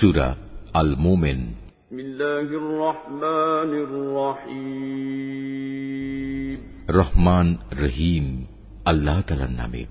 সুরা আল মোমেন রহমান রহিম আল্লাহ তালার নামে।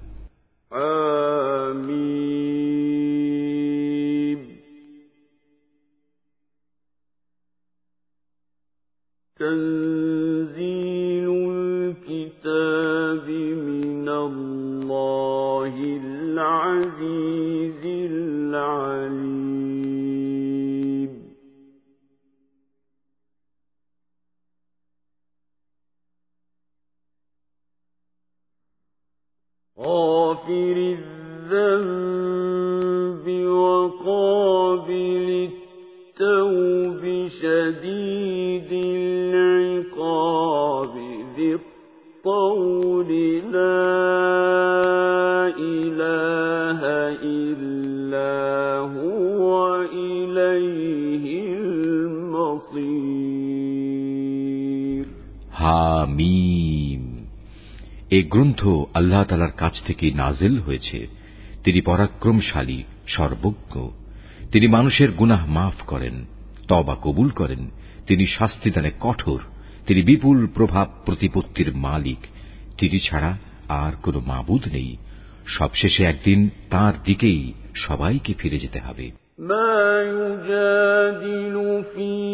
থেকে নাজেল হয়েছে। তিনি পরাক্রমশালী, সর্বজ্ঞ। তিনি মানুষের গুনাহ মাফ করেন তবা কবুল করেন। তিনি শাস্তিদানে কঠোর। তিনি বিপুল প্রভাব প্রতিপত্তির মালিক। তিনি ছাড়া আর কোন মাবুদ নেই। সবশেষে একদিন তার দিকেই সবাইকে ফিরে যেতে হবে। মা ইউজাদিলু ফী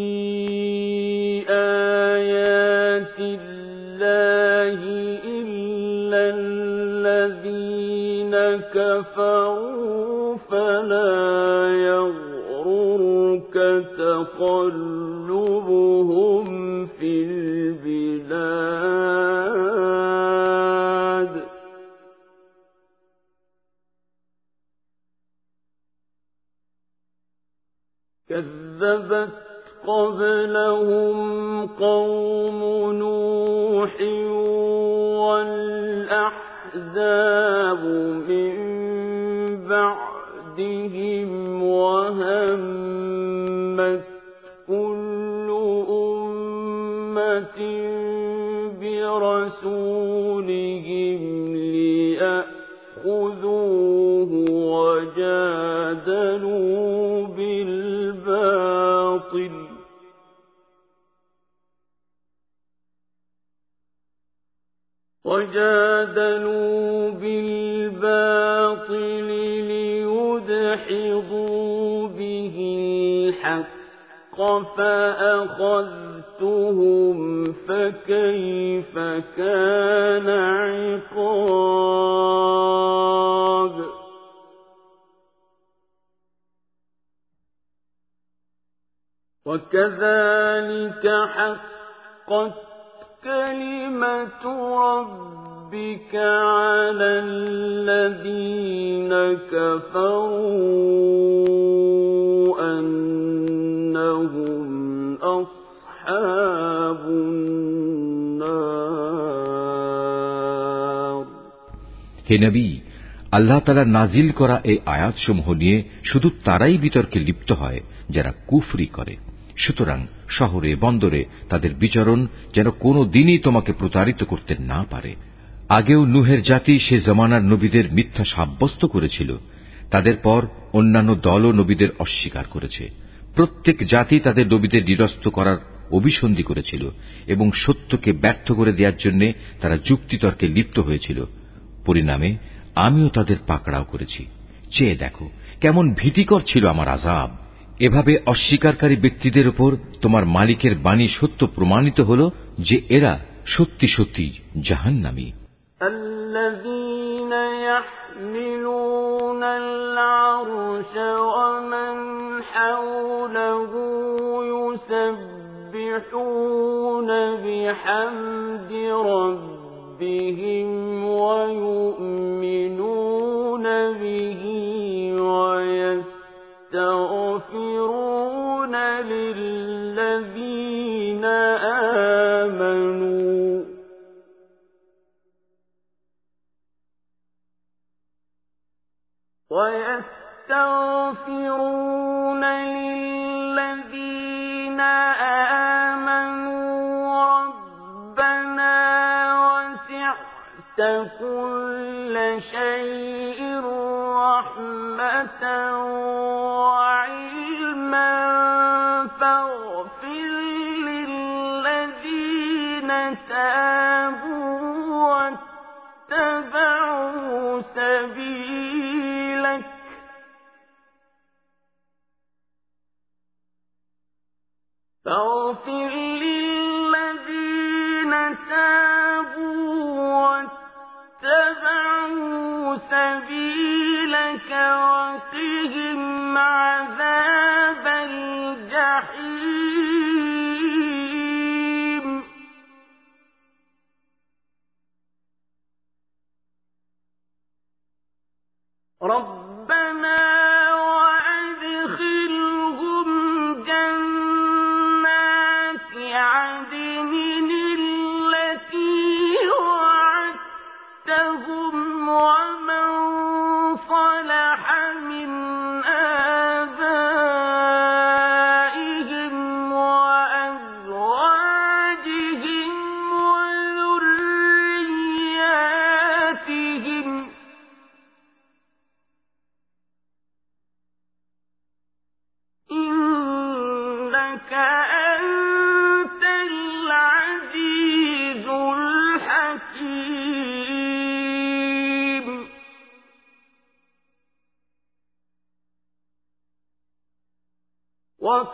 وَرَسُولِهِمْ لِيَأْخُذُوهُ وَجَادَلُوا بِالْبَاطِلِ ۚ. لِيُدْحِضُوا بِهِ الْحَقَّ فَأَخَذْنَاهُمْ فأخذتهم فكيف كان عقاب وكذلك حقت كلمة ربك على الذين كفروا أنهم أصحاب النار হে নবী আল্লাহ তালা নাজিল করা এই আয়াতসমূহ নিয়ে শুধু তারাই বিতর্কে লিপ্ত হয় যারা কুফরি করে সুতরাং শহরে বন্দরে তাদের বিচরণ যেন কোনো দিনই তোমাকে প্রতারিত করতে না পারে আগেও নুহের জাতি সে জমানার নবীদের মিথ্যা সাব্যস্ত করেছিল তাদের পর অন্যান্য দলও নবীদের অস্বীকার করেছে প্রত্যেক জাতি তাদের নবীদের নিরস্ত করার অভিসন্ধি করেছিল এবং সত্যকে ব্যর্থ করে দেওয়ার জন্য তারা যুক্তিতর্কে লিপ্ত হয়েছিল পরিণামে আমিও তাদের পাকড়াও করেছি চেয়ে দেখো কেমন ভীতিকর ছিল আমার আজাব এভাবে অস্বীকারী ব্যক্তিদের উপর তোমার মালিকের বাণী সত্য প্রমাণিত হল যে এরা সত্যি সত্যি জাহান্নামী الذين يحملون العرش ومن حوله يسبحون بحمد ربهم ويؤمنون به ويستغفرون للذين آمنوا ويستغفرون للذين فاغفر للذين تابوا واتبعوا سبيلك وقهم عذاب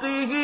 وقهم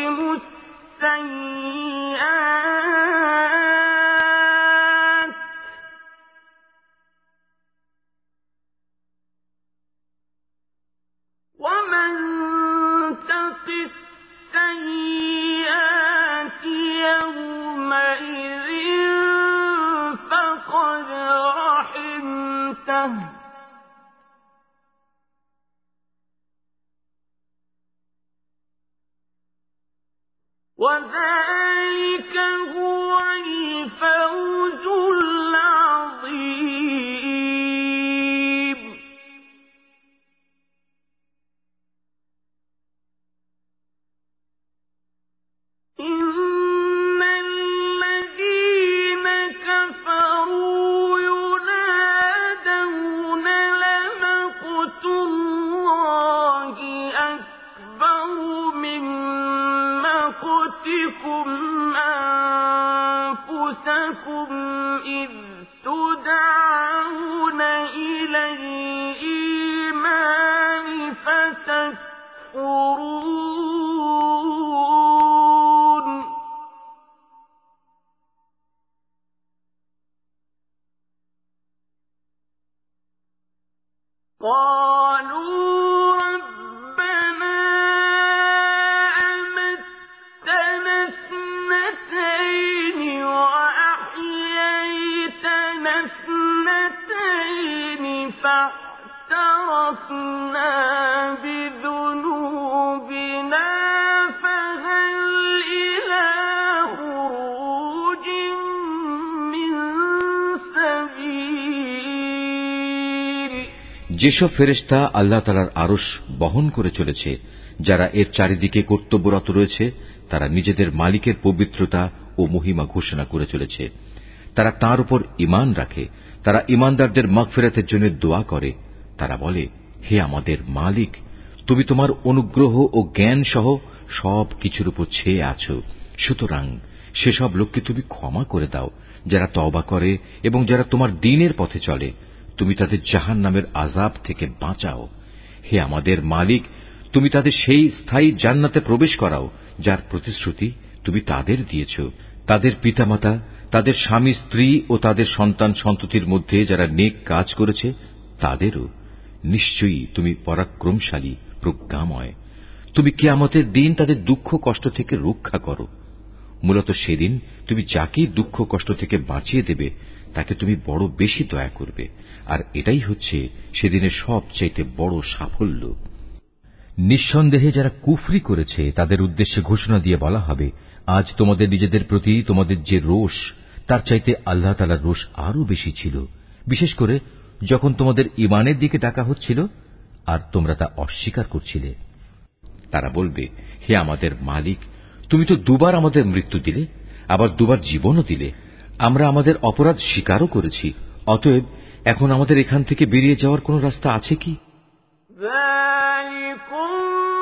যেসব ফেরেশতা আল্লাহ তালার আরশ বহন করে চলেছে, যারা এর চারিদিকে কর্তব্যরত রয়েছে, তারা নিজেদের মালিকের পবিত্রতা ও মহিমা ঘোষণা করে চলেছে। তারা তার উপর ইমান রাখে, তারা ইমানদারদের মাগফেরাতের জন্য দোয়া করে। তারা বলে, হে আমাদের মালিক, তুমি তোমার অনুগ্রহ ও জ্ঞান সহ সব কিছুর উপর ছেয়ে আছো। সুতরাং সেসব লোককে তুমি ক্ষমা করে দাও, যারা তওবা করে এবং যারা তোমার দিনের পথে চলে। তুমি তাদের জাহান নামের আজাব থেকে বাঁচাও। হে আমাদের মালিক, তুমি তাদের সেই স্থায়ী জান্নাতে প্রবেশ করাও, যার প্রতিশ্রুতি তুমি তাদের দিয়েছ। তাদের পিতামাতা, তাদের স্বামী, স্ত্রী ও তাদের সন্তান সন্ততির মধ্যে যারা নেক কাজ করেছে, তাদেরও। নিশ্চয়ই তুমি পরাক্রমশালী, প্রজ্ঞাময়। তুমি কেয়ামতের দিন তাদের দুঃখ কষ্ট থেকে রক্ষা করো। মূলত সেদিন তুমি যাকেই দুঃখ কষ্ট থেকে বাঁচিয়ে দেবে, তাকে তুমি বড় বেশি দয়া করবে। আর এটাই হচ্ছে সেদিনের সবচাইতে বড় সাফল্য। নিঃসন্দেহে যারা কুফরি করেছে, তাদের উদ্দেশ্যে ঘোষণা দিয়ে বলা হবে, আজ তোমাদের নিজেদের প্রতি তোমাদের যে রোষ, তার চাইতে আল্লাহ তালার রোষ আরও বেশি ছিল। বিশেষ করে যখন তোমাদের ইমানের দিকে ডাকা হচ্ছিল, আর তোমরা তা অস্বীকার করছিলে। তারা বলবে, হে আমাদের মালিক তুমি তো দুবার আমাদের মৃত্যু দিলে আবার দুবার জীবনও দিলে আমরা আমাদের অপরাধ স্বীকারও করেছি অতএব এখন আমাদের এখান থেকে বেরিয়ে যাওয়ার কোন রাস্তা আছে কি ذلكم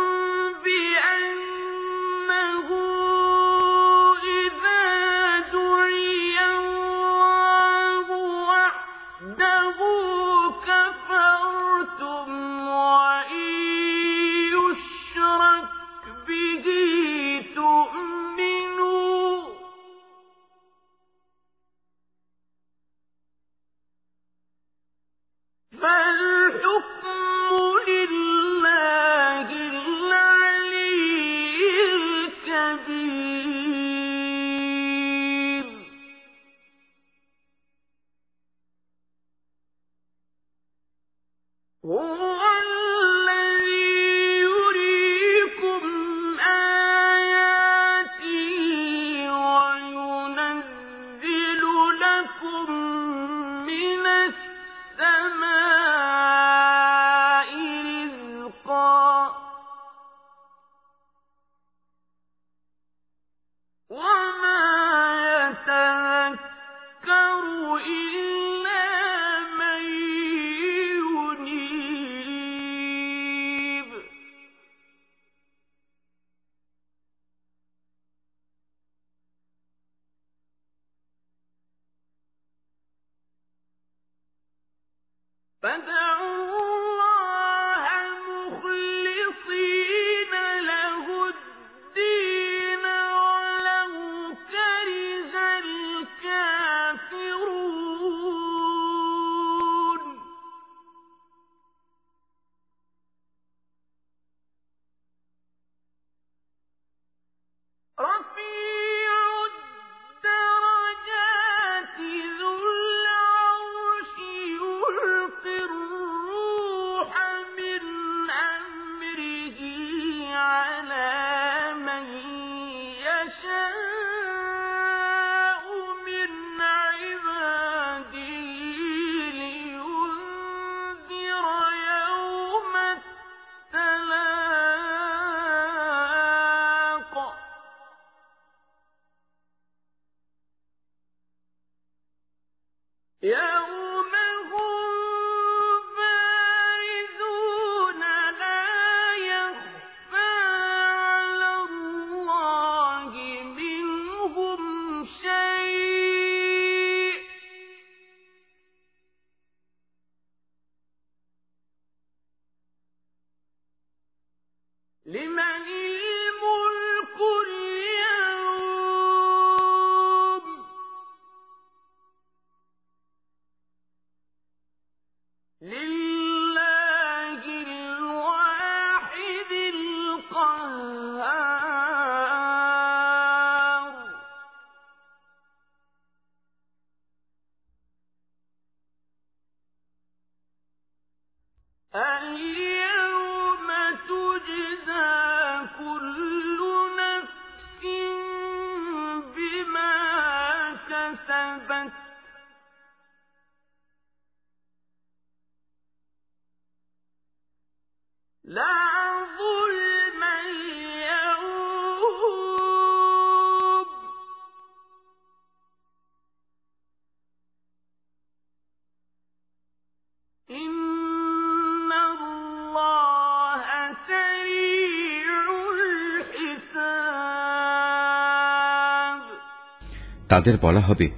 তাদের বলা হবে,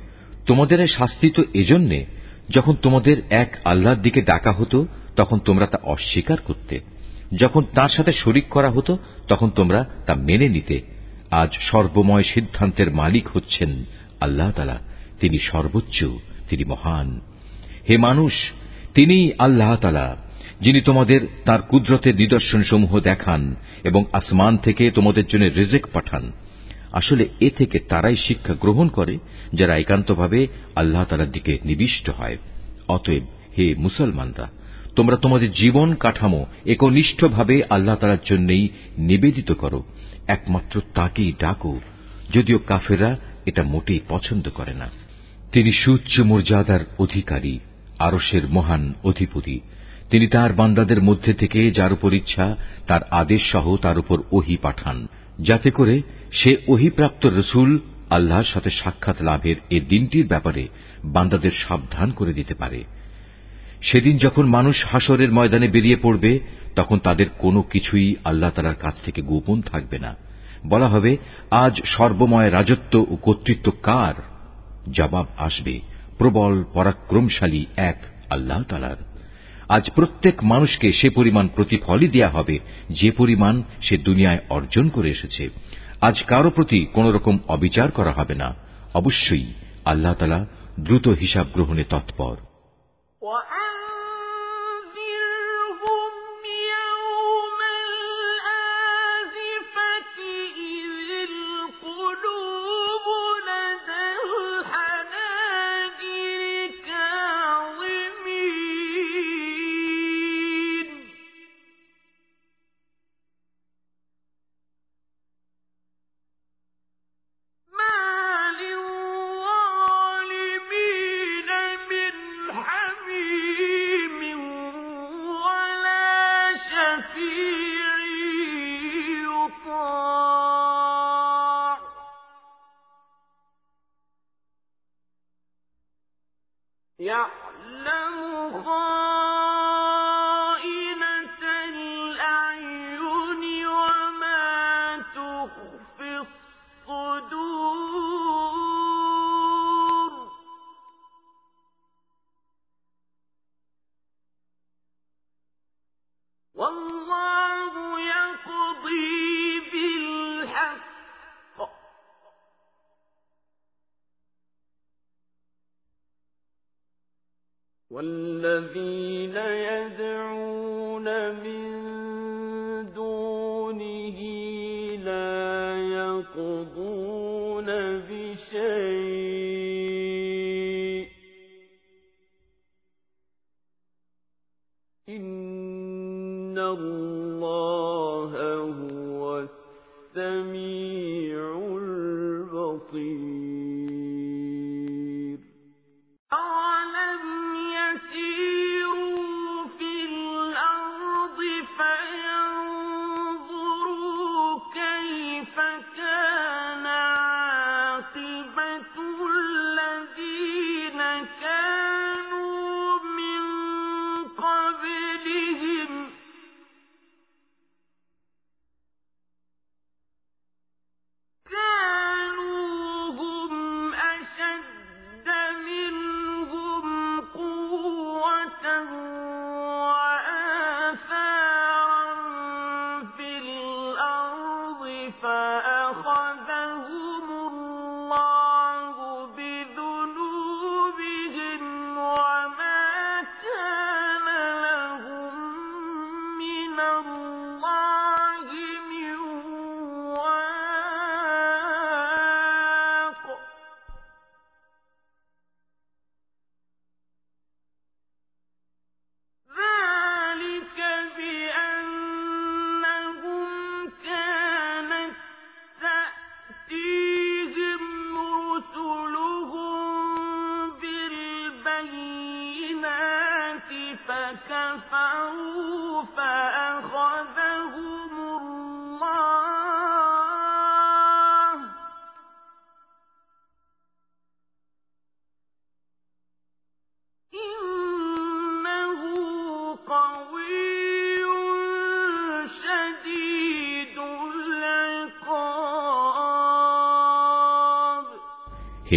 তোমাদের শাস্তি তো এজন্যে, যখন তোমাদের এক আল্লাহর দিকে ডাকা হতো, তখন তোমরা তা অস্বীকার করতে। যখন তার সাথে শরিক করা হতো, তখন তোমরা তা মেনে নিতে। আজ সর্বময় সিদ্ধান্তের মালিক হচ্ছেন আল্লাহ তালা তিনি সর্বোচ্চ, তিনি মহান। হে মানুষ তিনি আল্লাহ তালা যিনি তোমাদের তার কুদরতের নিদর্শনসমূহ দেখান এবং আসমান থেকে তোমাদের জন্য রিজেক পাঠান। আসলে এ থেকে তারাই শিক্ষা গ্রহণ করে যারা একান্তভাবে আল্লাহ তালার দিকে নিবিষ্ট হয়। অতএব হে মুসলমানরা, তোমরা তোমাদের জীবন কাঠামো একনিষ্ঠভাবে আল্লাহ তালার জন্যই নিবেদিত করো। একমাত্র তাকেই ডাকো, যদিও কাফেররা এটা মোটেই পছন্দ করে না। তিনি সুচ্চ মর্যাদার অধিকারী আরসের মহান অধিপতি। তিনি তার বান্দাদের মধ্যে থেকে যার উপর ইচ্ছা, তার আদেশ সহ তার উপর ওহি পাঠান, যাতে করে সে ওহিপ্রাপ্ত রসুল আল্লাহর সাথে সাক্ষাৎ লাভের এ দিনটির ব্যাপারে বান্দাদের সাবধান করে দিতে পারে। সেদিন যখন মানুষ হাসরের ময়দানে বেরিয়ে পড়বে, তখন তাদের কোনো কিছুই আল্লাহ তালার কাছ থেকে গোপন থাকবে না। বলা হবে, আজ সর্বময় রাজত্ব ও কর্তৃত্ব কার? জবাব আসবে, প্রবল, পরাক্রমশালী এক আল্লাহ তালার আজ প্রত্যেক মানুষকে সে পরিমাণ প্রতিফলই দেয়া হবে, যে পরিমাণ সে দুনিয়ায় অর্জন করে এসেছে। আজ কারও প্রতি কোন রকম অবিচার করা হবে না। অবশ্যই আল্লাহ তালা দ্রুত হিসাব গ্রহণে তৎপর। والذين يدعون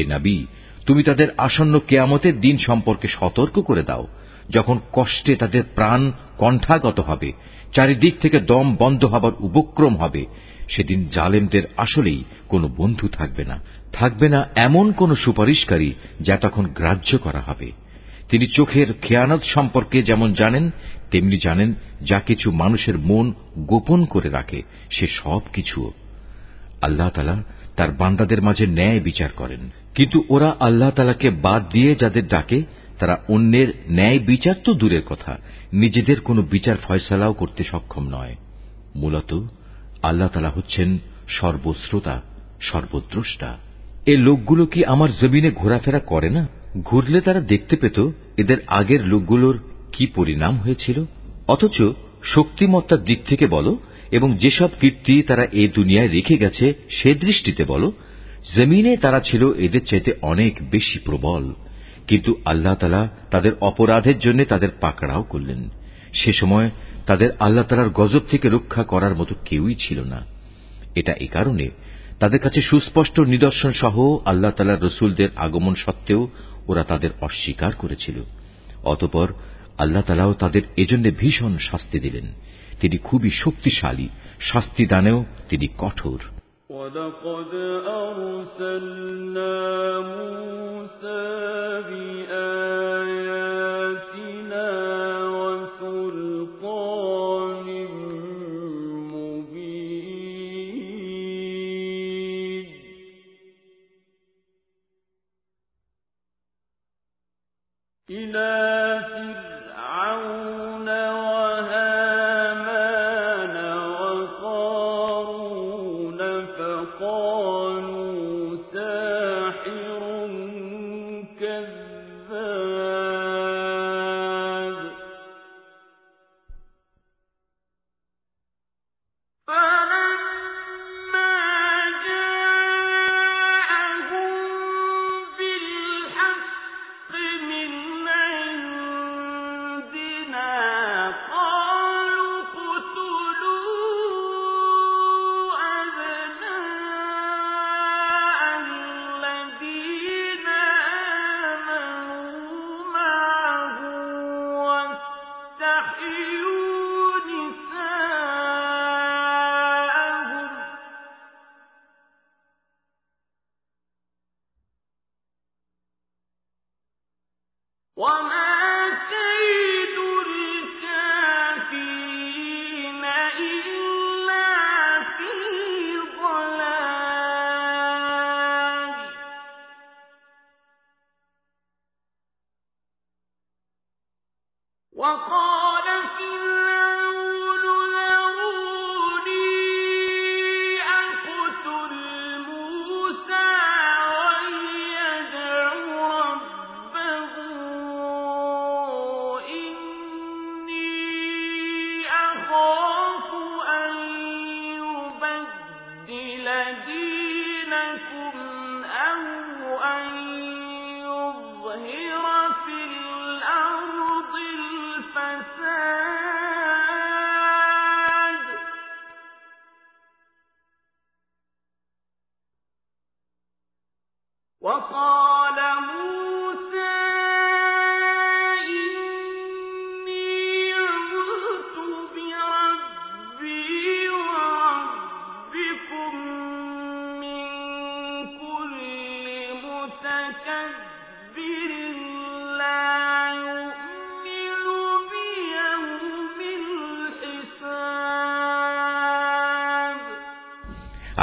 নবী, তুমি তাদের আসন্ন কেয়ামতের দিন সম্পর্কে সতর্ক করে দাও। যখন কষ্টে তাদের প্রাণ কণ্ঠাগত হবে, চারিদিক থেকে দম বন্ধ হবার উপক্রম হবে, সেদিন জালেমদের আসলেই কোনো বন্ধু থাকবে না। থাকবে না এমন কোন সুপারিশকারী যা তখন গ্রাহ্য করা হবে। তিনি চোখের খেয়ানত সম্পর্কে যেমন জানেন, তেমনি জানেন যা কিছু মানুষের মন গোপন করে রাখে, সে সব কিছুও আল্লাহ তালা তার বান্দাদের মাঝে ন্যায় বিচার করেন। কিন্তু ওরা আল্লাহ তালাকে বাদ দিয়ে যাদের ডাকে, তারা অন্যের ন্যায় বিচার তো দূরের কথা, নিজেদের কোনো বিচার ফয়সালাও করতে সক্ষম নয়। মূলত আল্লাহ তালা হচ্ছেন সর্বশ্রোতা, সর্বদ্রষ্টা। এ লোকগুলো কি আমার জমিনে ঘোরাফেরা করে না? ঘুরলে তারা দেখতে পেত এদের আগের লোকগুলোর কি পরিণাম হয়েছিল? অথচ শক্তিমত্তার দিক থেকে বলো, এবং যেসব কীর্তি তারা এ দুনিয়ায় রেখে গেছে সে দৃষ্টিতে বলো জমিনে তারা ছিল এদের চাইতে অনেক বেশি প্রবল। কিন্তু আল্লাহ তালা তাদের অপরাধের জন্য তাদের পাকড়াও করলেন। সে সময় তাদের আল্লাহ তালার গজব থেকে রক্ষা করার মতো কেউই ছিল না। এটা এ কারণে তাদের কাছে সুস্পষ্ট নিদর্শন সহ আল্লাহ তালার রসুলদের আগমন সত্ত্বেও ওরা তাদের অস্বীকার করেছিল। অতপর আল্লাহ তালাও তাদের এজন্য ভীষণ শাস্তি দিলেন। তিনি খুবই শক্তিশালী, শাস্তি দানেও তিনি কঠোর। ولقد أرسلنا موسى بآياتنا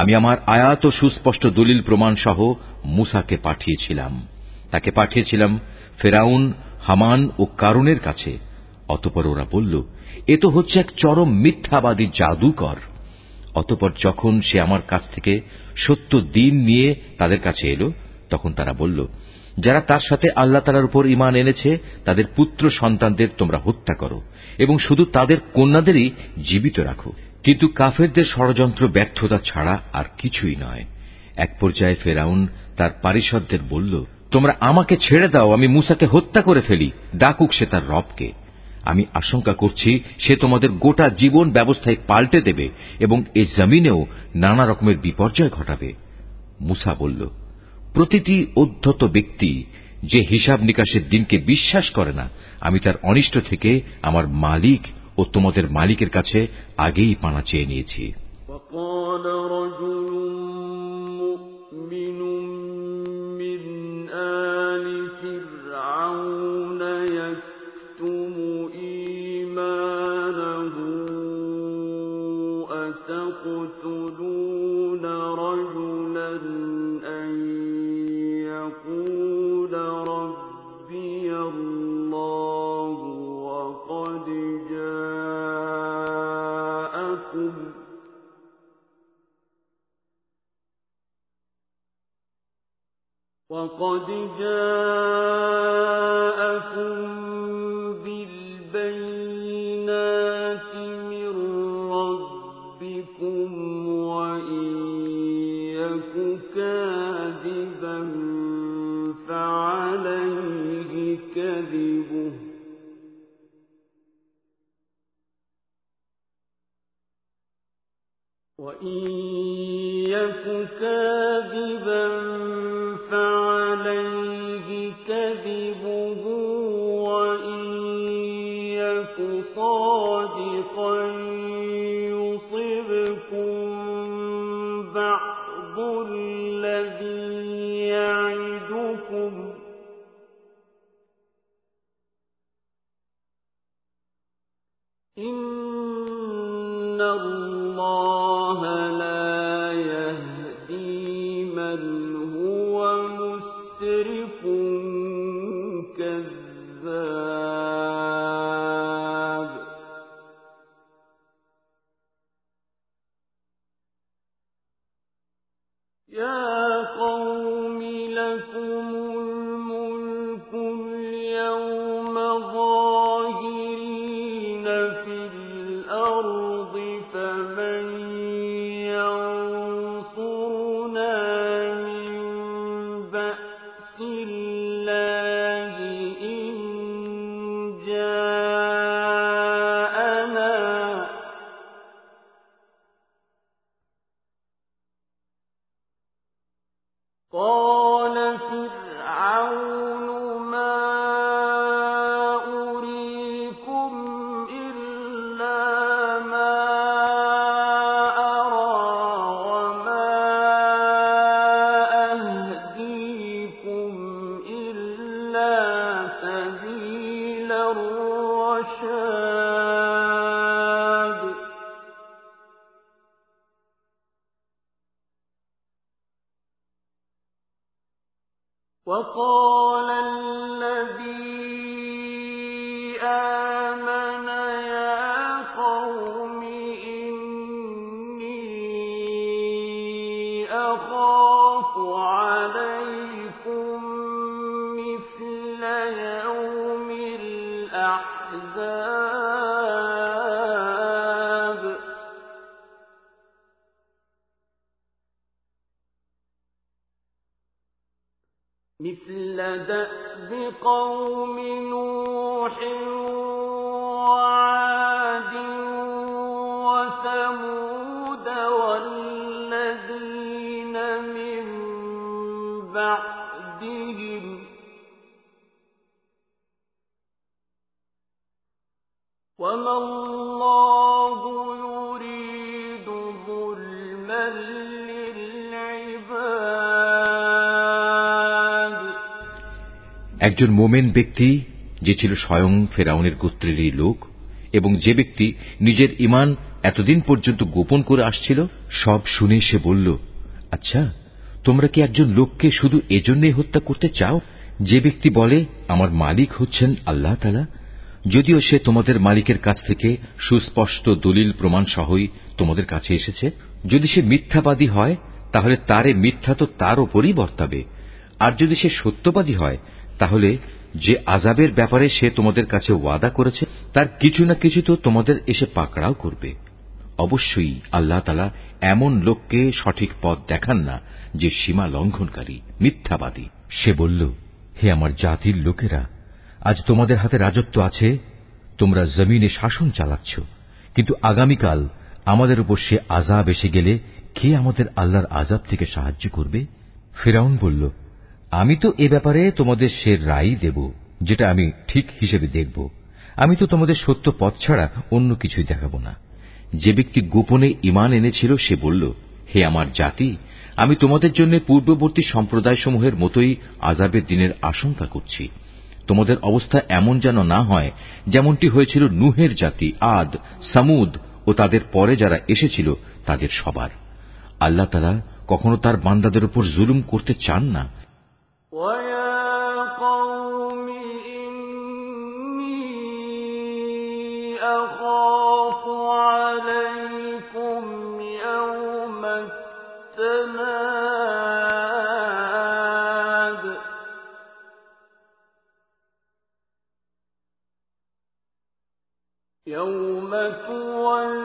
আমি আমার আয়াত সুস্পষ্ট দলিল প্রমাণ সহ মুসাকে পাঠিয়েছিলাম। তাকে পাঠিয়েছিলাম ফেরাউন, হামান ও কারুনের কাছে। অতপর ওরা বলল, এ তো হচ্ছে এক চরম মিথ্যাবাদী জাদুকর। অতপর যখন সে আমার কাছ থেকে সত্য দিন নিয়ে তাদের কাছে এলো, তখন তারা বলল, যারা তার সাথে আল্লাহ তালার উপর ইমান এনেছে, তাদের পুত্র সন্তানদের তোমরা হত্যা করো এবং শুধু তাদের কন্যাদেরই জীবিত রাখো। কিন্তু কাফেরদের ষড়যন্ত্র ব্যর্থতা ছাড়া আর কিছুই নয়। এক পর্যায়ে ফেরাউন তার পারিষদদের বলল, তোমরা আমাকে ছেড়ে দাও, আমি মুসাকে হত্যা করে ফেলি। ডাকুক সে তার রবকে। আমি আশঙ্কা করছি সে তোমাদের গোটা জীবন ব্যবস্থায় পাল্টে দেবে এবং এ জমিনেও নানা রকমের বিপর্যয় ঘটাবে। মুসা বলল, প্রতিটি অধ্যত ব্যক্তি যে হিসাব নিকাশের দিনকে বিশ্বাস করে না, আমি তার অনিষ্ট থেকে আমার মালিক ও তোমাদের মালিকের কাছে আগেই পানা চেয়ে নিয়েছি وقال وقد جاءكم بالبينات من ربكم وإن يك كاذبا فعليه كذبه وإن يك كاذبا صادقا একজন মোমেন ব্যক্তি যে ছিল স্বয়ং ফেরাউনের গোত্রেরই লোক এবং যে ব্যক্তি নিজের ইমান এতদিন পর্যন্ত গোপন করে আসছিল, সব শুনে সে বলল আচ্ছা তোমরা কি একজন লোককে শুধু এজন্যই হত্যা করতে চাও? যে ব্যক্তি বলে, আমার মালিক হচ্ছেন আল্লাহ তালা যদিও সে তোমাদের মালিকের কাছ থেকে সুস্পষ্ট দলিল প্রমাণ সহই তোমাদের কাছে এসেছে। যদি সে মিথ্যাবাদী হয়, তাহলে তারে মিথ্যা তো তার ওপরই বর্তাবে। আর যদি সে সত্যবাদী হয় তাহলে যে আজাবের ব্যাপারে সে তোমাদের কাছে ওয়াদা করেছে, তার কিছু না কিছু তো তোমাদের এসে পাকড়াও করবে। অবশ্যই আল্লাহ এমন লোককে সঠিক পথ দেখান না যে সীমা লঙ্ঘনকারী, মিথ্যাবাদী। সে বলল, হে আমার জাতির লোকেরা, আজ তোমাদের হাতে রাজত্ব আছে, তোমরা জমিনে শাসন চালাচ্ছ, কিন্তু আগামীকাল আমাদের উপর সে আজাব এসে গেলে কে আমাদের আল্লাহর আজাব থেকে সাহায্য করবে? ফেরাউন বলল আমি তো এ ব্যাপারে তোমাদের সে রায় দেব, যেটা আমি ঠিক হিসেবে দেখব। আমি তো তোমাদের সত্য পথ ছাড়া অন্য কিছুই দেখাব না। যে ব্যক্তি গোপনে ইমান এনেছিল, সে বলল, হে আমার জাতি, আমি তোমাদের জন্য পূর্ববর্তী সম্প্রদায়সমূহের মতোই আজাবের দিনের আশঙ্কা করছি। তোমাদের অবস্থা এমন যেন না হয়, যেমনটি হয়েছিল নুহের জাতি, আদ, সামুদ ও তাদের পরে যারা এসেছিল, তাদের সবার। আল্লাহ তালা কখনো তার বান্দাদের উপর জুলুম করতে চান না ويا قوم إني أخاف عليكم يوم التناد يوم تولون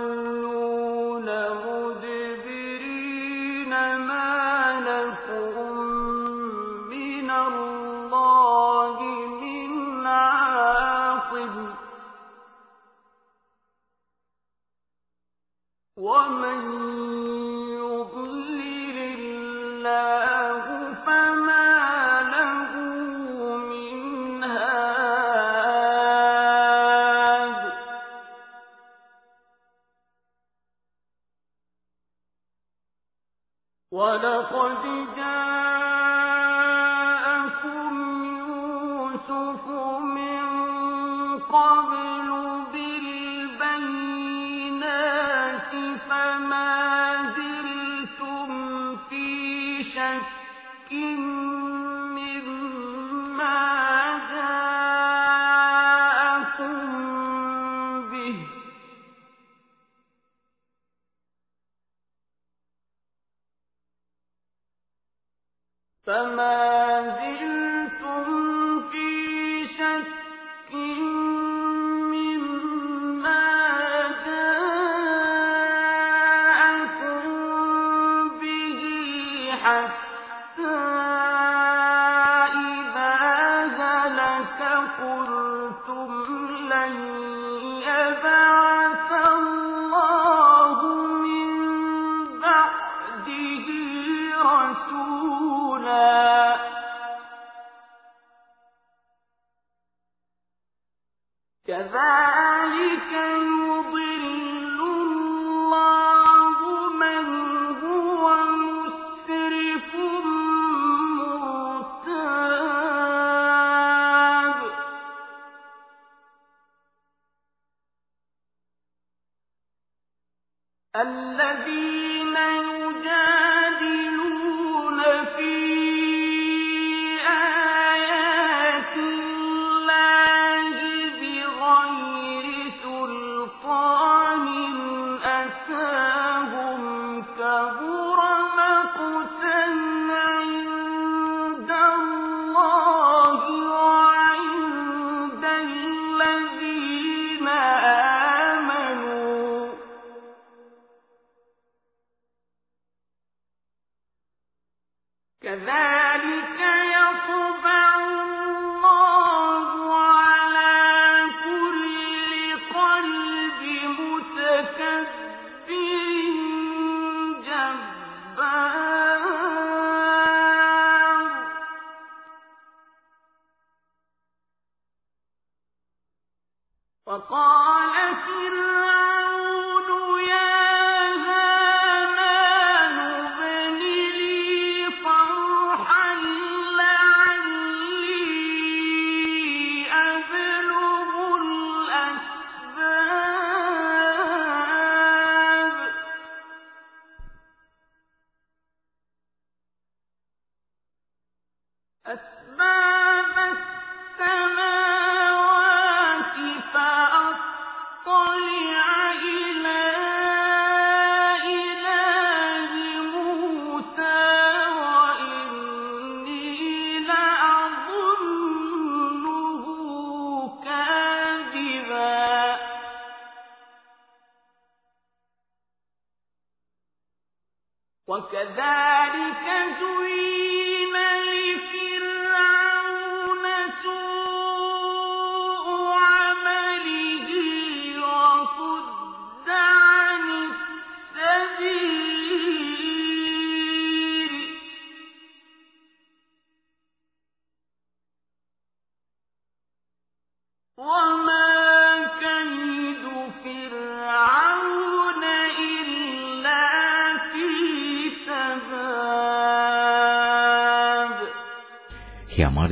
فما زلت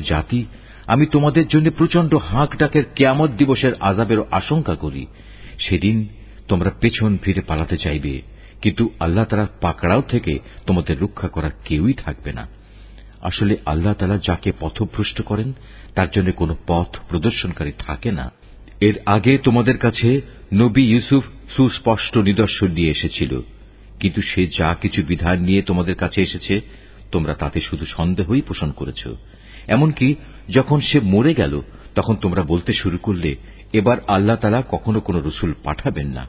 জাতি, আমি তোমাদের জন্য প্রচণ্ড হাঁক ডাকের কেয়ামত দিবসের আজাবের আশঙ্কা করি। সেদিন তোমরা পেছন ফিরে পালাতে চাইবে, কিন্তু আল্লাহ তালার পাকড়াও থেকে তোমাদের রক্ষা করার কেউই থাকবে না। আসলে আল্লাহ তালা যাকে পথভ্রষ্ট করেন, তার জন্য কোনো পথ প্রদর্শনকারী থাকে না। এর আগে তোমাদের কাছে নবী ইউসুফ সুস্পষ্ট নিদর্শন নিয়ে এসেছিল। কিন্তু সে যা কিছু বিধান নিয়ে তোমাদের কাছে এসেছে, তোমরা তাতে শুধু সন্দেহই পোষণ করেছ। এমনকি যখন সে মরে গেল, তখন তোমরা বলতে শুরু করলে, এবার আল্লাহ তালা কখনো কোনো রসুল পাঠাবেন না।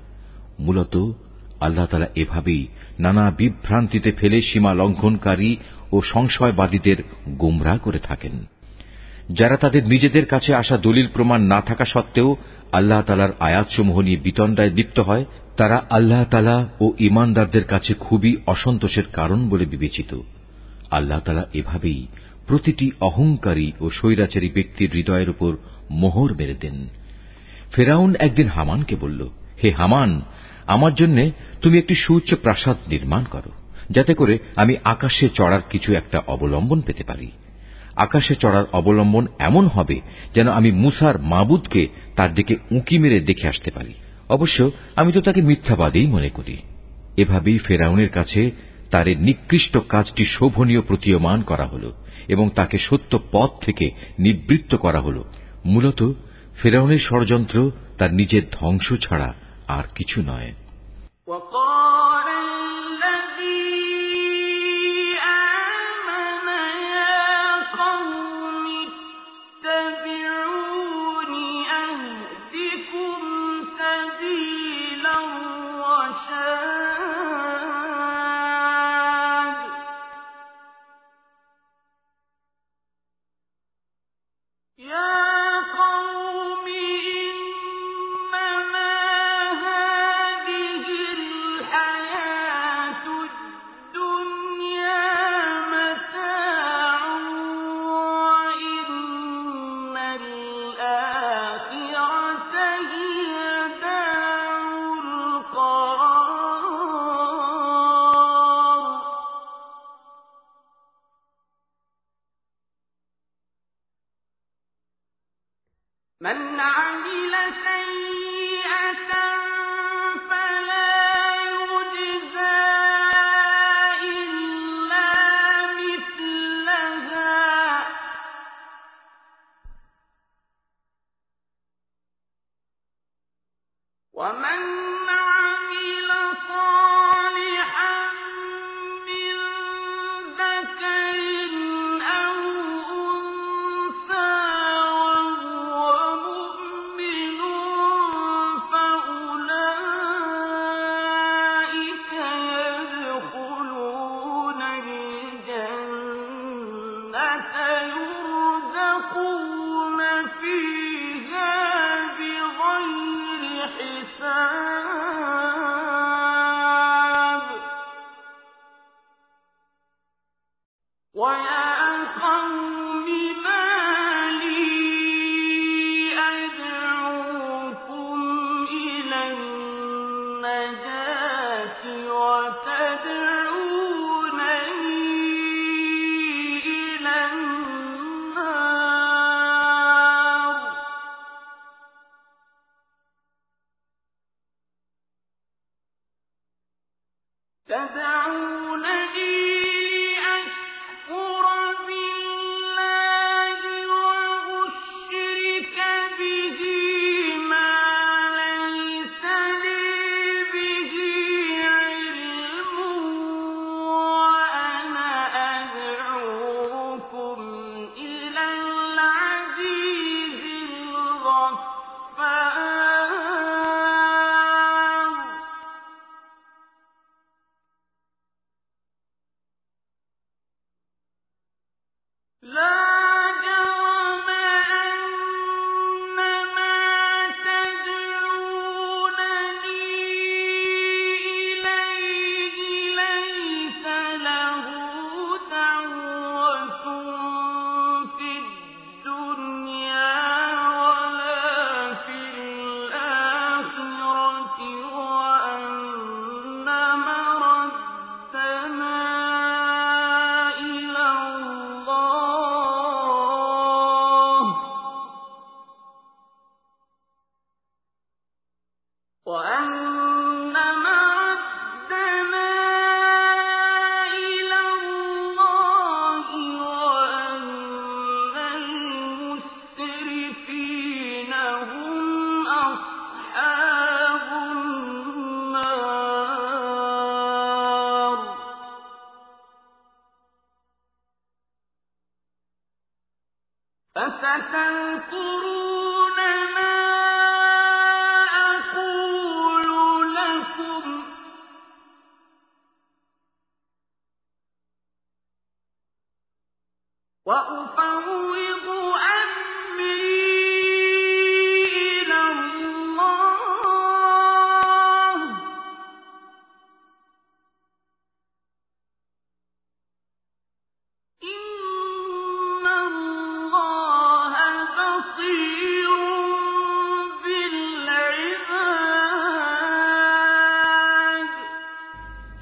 মূলত আল্লাহ তালা এভাবেই নানা বিভ্রান্তিতে ফেলে সীমা লঙ্ঘনকারী ও সংশয়বাদীদের গোমরা করে থাকেন। যারা তাদের নিজেদের কাছে আসা দলিল প্রমাণ না থাকা সত্ত্বেও আল্লাহ তালার আয়াতসমূহ নিয়ে বিতণ্ডায় লিপ্ত হয়, তারা আল্লাহ তালা ও ইমানদারদের কাছে খুবই অসন্তোষের কারণ বলে বিবেচিত। আল্লাহ তালা এভাবেই প্রতিটি অহংকারী ও স্বৈরাচারী ব্যক্তির হৃদয়ের উপর মোহর মেরে দেন। ফেরাউন একদিন হামানকে বলল, হে হামান, আমার জন্য তুমি একটি সুউচ্চ প্রাসাদ নির্মাণ করো, যাতে করে আমি আকাশে চড়ার কিছু একটা অবলম্বন পেতে পারি। আকাশে চড়ার অবলম্বন এমন হবে যেন আমি মুসার মাবুদকে তার দিকে উঁকি মেরে দেখে আসতে পারি। অবশ্য আমি তো তাকে মিথ্যাবাদেই মনে করি। এভাবেই ফেরাউনের কাছে তার এই নিকৃষ্ট কাজটি শোভনীয় প্রতীয়মান করা হল এবং তাকে সত্য পথ থেকে নিবৃত্ত করা হল। মূলত, ফেরাউনের ষড়যন্ত্র তার নিজের ধ্বংস ছাড়া আর কিছু নয়।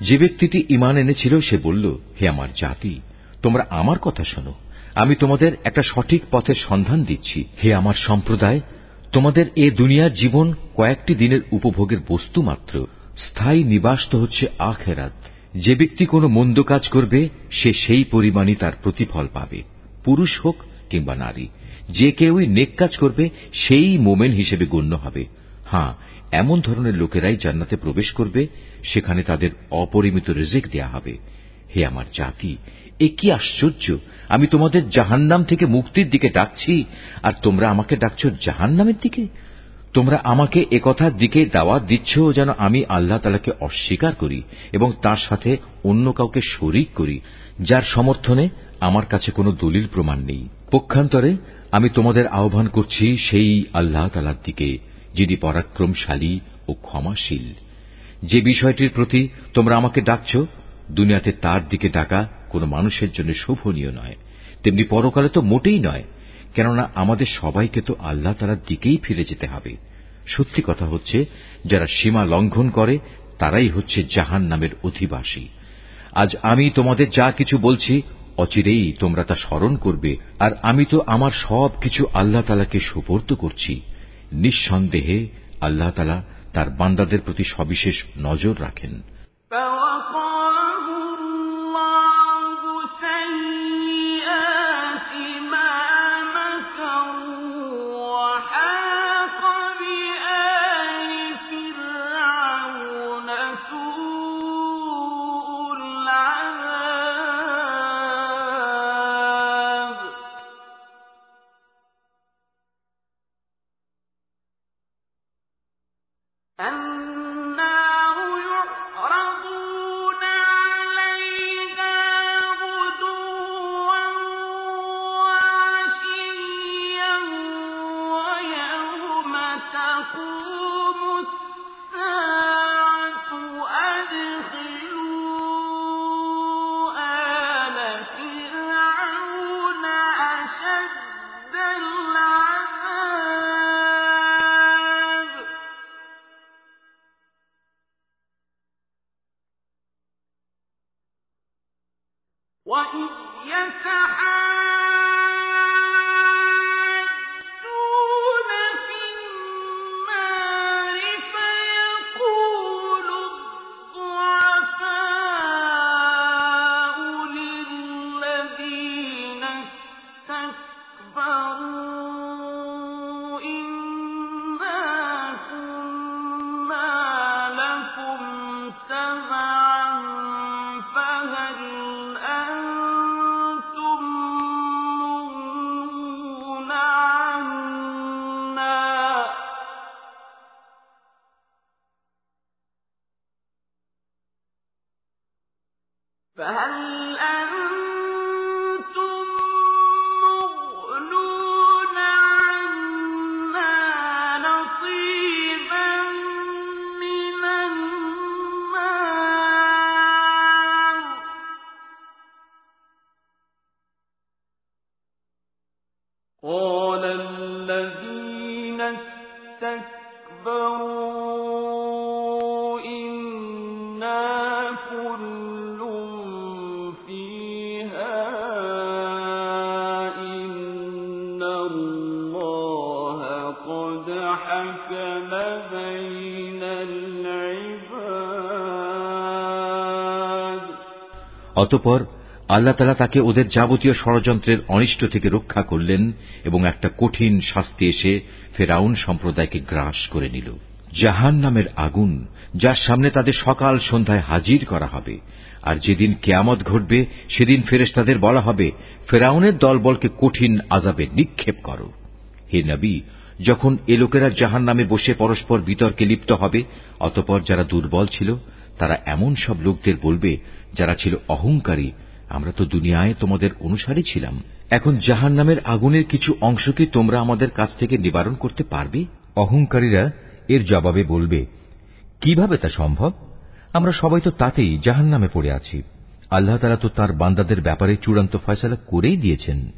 যে ব্যক্তিটি ইমান এনেছিল, সে বলল, হে আমার জাতি, তোমরা আমার কথা শোনো। আমি তোমাদের একটা সঠিক পথের সন্ধান দিচ্ছি। হে আমার সম্প্রদায়, তোমাদের এ দুনিয়ার জীবন কয়েকটি দিনের উপভোগের বস্তু মাত্র। স্থায়ী নিবাস তো হচ্ছে আখেরাত। যে ব্যক্তি কোনো মন্দ কাজ করবে, সে সেই পরিমাণই তার প্রতিফল পাবে। পুরুষ হোক কিংবা নারী, যে কেউই নেক কাজ করবে, সেই মোমেন হিসেবে গণ্য হবে। হ্যাঁ এমন ধরনের লোকেরাই জান্নাতে প্রবেশ করবে সেখানে তাদের অপরিমিত রিজিক দেয়া হবে। হে আমার জাতি, এ কি আশ্চর্য! আমি তোমাদের জাহান্নাম থেকে মুক্তির দিকে ডাকছি, আর তোমরা আমাকে ডাকছ জাহান্নামের দিকে? তোমরা আমাকে একথার দিকে দাওয়াত দিচ্ছ যেন আমি আল্লাহ তালাকে অস্বীকার করি এবং তার সাথে অন্য কাউকে শরিক করি, যার সমর্থনে আমার কাছে কোনো দলিল প্রমাণ নেই। পক্ষান্তরে আমি তোমাদের আহ্বান করছি সেই আল্লাহ তালার দিকে, যিনি পরাক্রমশালী ও ক্ষমাশীল। যে বিষয়টির প্রতি তোমরা আমাকে ডাকছ, দুনিয়াতে তার দিকে ডাকা কোনো মানুষের জন্য শোভনীয় নয়। তেমনি পরকালে তো মোটেই নয়, কেননা আমাদের সবাইকে তো আল্লাহ তালার দিকেই ফিরে যেতে হবে। সত্যি কথা হচ্ছে, যারা সীমা লঙ্ঘন করে, তারাই হচ্ছে জাহান নামের অধিবাসী। আজ আমি তোমাদের যা কিছু বলছি, অচিরেই তোমরা তা স্মরণ করবে, আর আমি তো আমার সব কিছু আল্লাহ তালাকে সুপর্দ করছি। নিঃসন্দেহে আল্লাহ তালা তার বান্দাদের প্রতি সবিশেষ নজর রাখেন। অতঃপর আল্লাহ তালা তাকে ওদের যাবতীয় ষড়যন্ত্রের অনিষ্ট থেকে রক্ষা করলেন এবং একটা কঠিন শাস্তি এসে ফেরাউন সম্প্রদায়কে গ্রাস করে নিল। জাহান নামের আগুন, যার সামনে তাদের সকাল সন্ধ্যায় হাজির করা হবে, আর যেদিন কেয়ামত ঘটবে, সেদিন ফেরেশতাদের বলা হবে, ফেরাউনের দলবলকে কঠিন আজাবে নিক্ষেপ করো। হে নবী, যখন এ লোকেরা জাহান নামে বসে পরস্পর বিতর্কে লিপ্ত হবে, অতপর যারা দুর্বল ছিল তারা এমন সব লোকদের বলবে, যারা ছিল অহংকারী, আমরা তো দুনিয়ায় তোমাদের অনুসারী ছিলাম। এখন জাহান নামের আগুনের কিছু অংশ কি তোমরা আমাদের কাছ থেকে নিবারণ করতে পারবে? অহংকারীরা এর জবাবে বলবে, কীভাবে তা সম্ভব? আমরা সবাই তো তাতেই জাহান নামে পড়ে আছি। আল্লাহ তারা তো তার বান্দাদের ব্যাপারে চূড়ান্ত ফয়সালা করেই দিয়েছেন।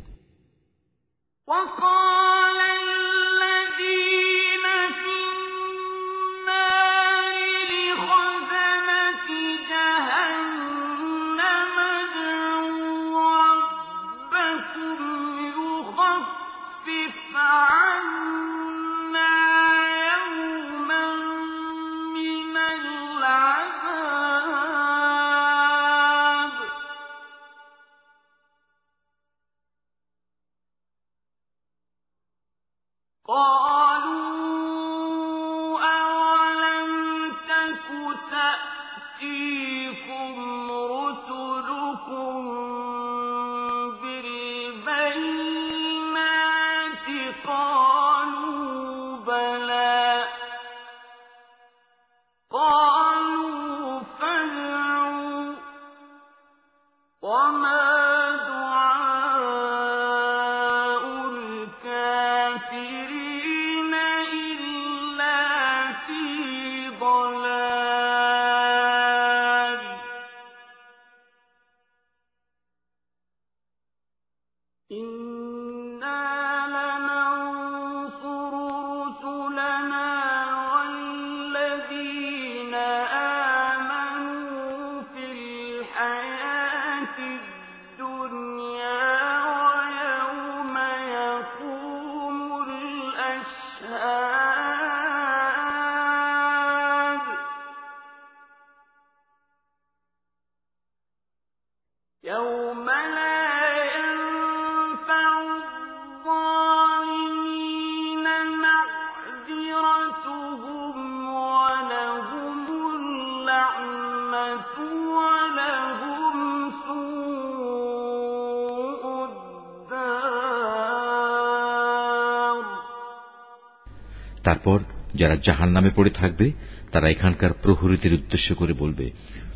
তারপর যারা জাহান নামে পড়ে থাকবে, তারা এখানকার প্রহরীদের উদ্দেশ্য করে বলবে,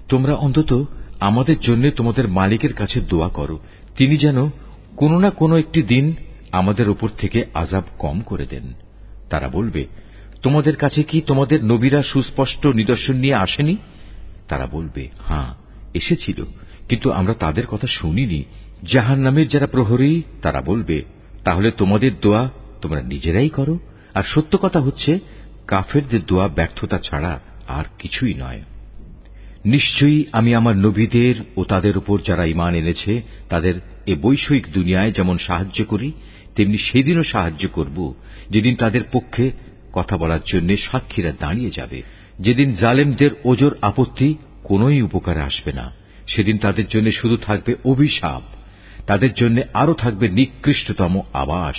তোমরা অন্তত আমাদের জন্য তোমাদের মালিকের কাছে দোয়া করো। তিনি যেন কোনো না কোনো একটি দিন আমাদের উপর থেকে আজাব কম করে দেন। তারা বলবে, তোমাদের কাছে কি তোমাদের নবীরা সুস্পষ্ট নিদর্শন নিয়ে আসেনি? তারা বলবে হ্যাঁ এসেছিল, কিন্তু আমরা তাদের কথা শুনিনি। জাহান নামের যারা প্রহরী, তারা বলবে, তাহলে তোমাদের দোয়া তোমরা নিজেরাই করো আর সত্য কথা হচ্ছে, কাফেরদের দোয়া ব্যর্থতা ছাড়া আর কিছুই নয়। নিশ্চয়ই আমি আমার নবীদের ও তাদের উপর যারা ইমান এনেছে, তাদের এ বৈষয়িক দুনিয়ায় যেমন সাহায্য করি, তেমনি সেদিনও সাহায্য করব। যেদিন তাদের পক্ষে কথা বলার জন্য সাক্ষীরা দাঁড়িয়ে যাবে। যেদিন জালেমদের ওজোর আপত্তি কোনই উপকারে আসবে না। সেদিন তাদের জন্য শুধু থাকবে অভিশাপ। তাদের জন্য আরও থাকবে নিকৃষ্টতম আবাস।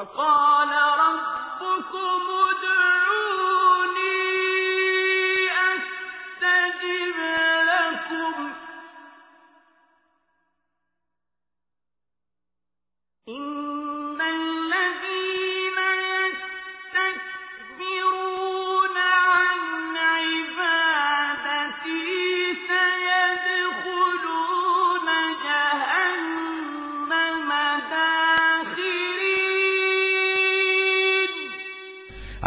وقال ربكم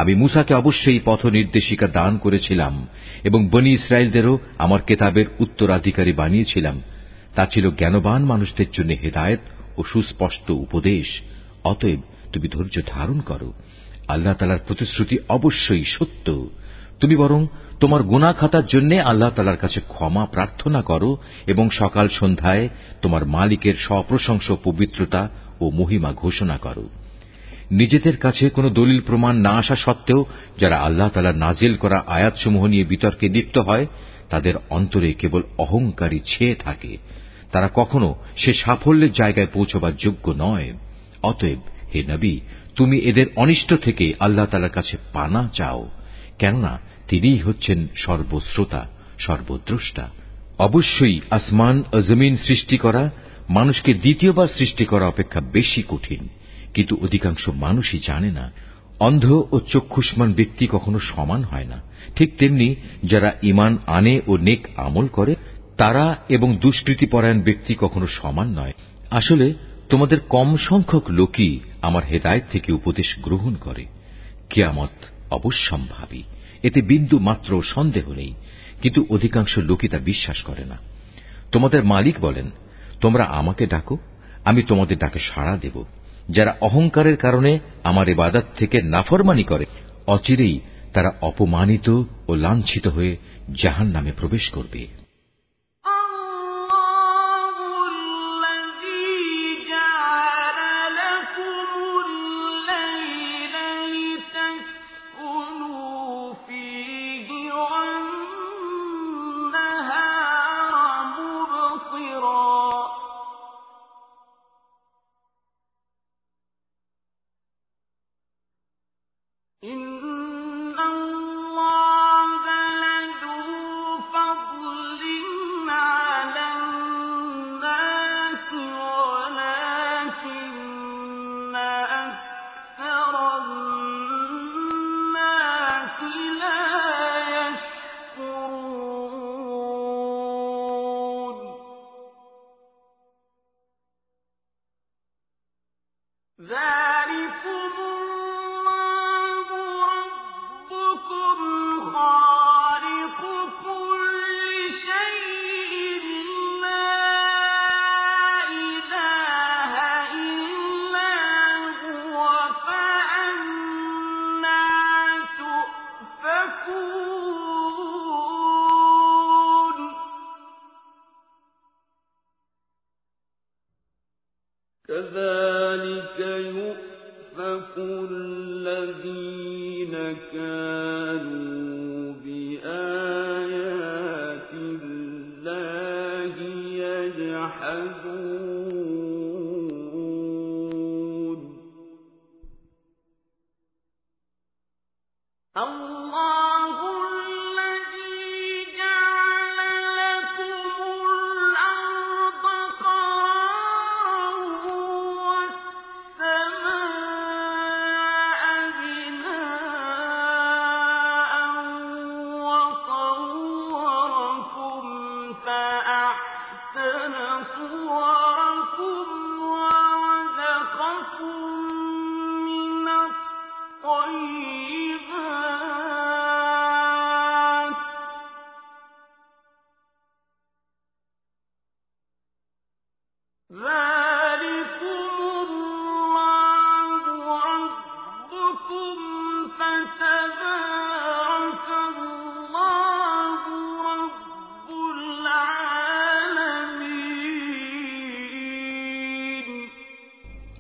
আমি মুসাকে অবশ্যই পথ নির্দেশিকা দান করেছিলাম এবং বনি ইসরায়েলদেরও আমার কেতাবের উত্তরাধিকারী বানিয়েছিলাম। তা ছিল জ্ঞানবান মানুষদের জন্য হেদায়ত ও সুস্পষ্ট উপদেশ। অতএব তুমি ধৈর্য ধারণ করো। আল্লাহ তালার প্রতিশ্রুতি অবশ্যই সত্য। তুমি বরং তোমার গুণা খাতার জন্য আল্লাহ তালার কাছে ক্ষমা প্রার্থনা করো এবং সকাল সন্ধ্যায় তোমার মালিকের সপ্রশংস পবিত্রতা ও মহিমা ঘোষণা করো। নিজেদের কাছে কোনো দলিল প্রমাণ না আসা সত্ত্বেও যারা আল্লাহ তালা নাজিল করা আয়াতসমূহ নিয়ে বিতর্কে লিপ্ত হয়, তাদের অন্তরে কেবল অহংকারী ছেয়ে থাকে। তারা কখনো সে সাফল্যের জায়গায় পৌঁছবার যোগ্য নয়। অতএব, হে নবী, তুমি এদের অনিষ্ট থেকে আল্লাহ তালার কাছে পানা চাও, কেননা তিনিই হচ্ছেন সর্বশ্রোতা, সর্বদ্রষ্টা। অবশ্যই আসমান জমিন সৃষ্টি করা, মানুষকে দ্বিতীয়বার সৃষ্টি করা অপেক্ষা বেশি কঠিন। কিন্তু অধিকাংশ মানুষই জানে না, অন্ধ ও চক্ষুষ্মান ব্যক্তি কখনো সমান হয় না। ঠিক তেমনি যারা ইমান আনে ও নেক আমল করে, তারা এবং দুষ্কৃতিপরায়ণ ব্যক্তি কখনো সমান নয়। আসলে তোমাদের কম সংখ্যক লোকই আমার হেদায়ত থেকে উপদেশ গ্রহণ করে। কেয়ামত অবশ্যম্ভাবী। এতে বিন্দু মাত্র সন্দেহ নেই, কিন্তু অধিকাংশ লোকই তা বিশ্বাস করে না। তোমাদের মালিক বলেন, তোমরা আমাকে ডাকো, আমি তোমাদের ডাকে সাড়া দেব। যারা অহংকারের কারণে আমার এবাদত থেকে নাফরমানি করে, অচিরেই তারা অপমানিত ও লাঞ্ছিত হয়ে জাহান নামে প্রবেশ করবে।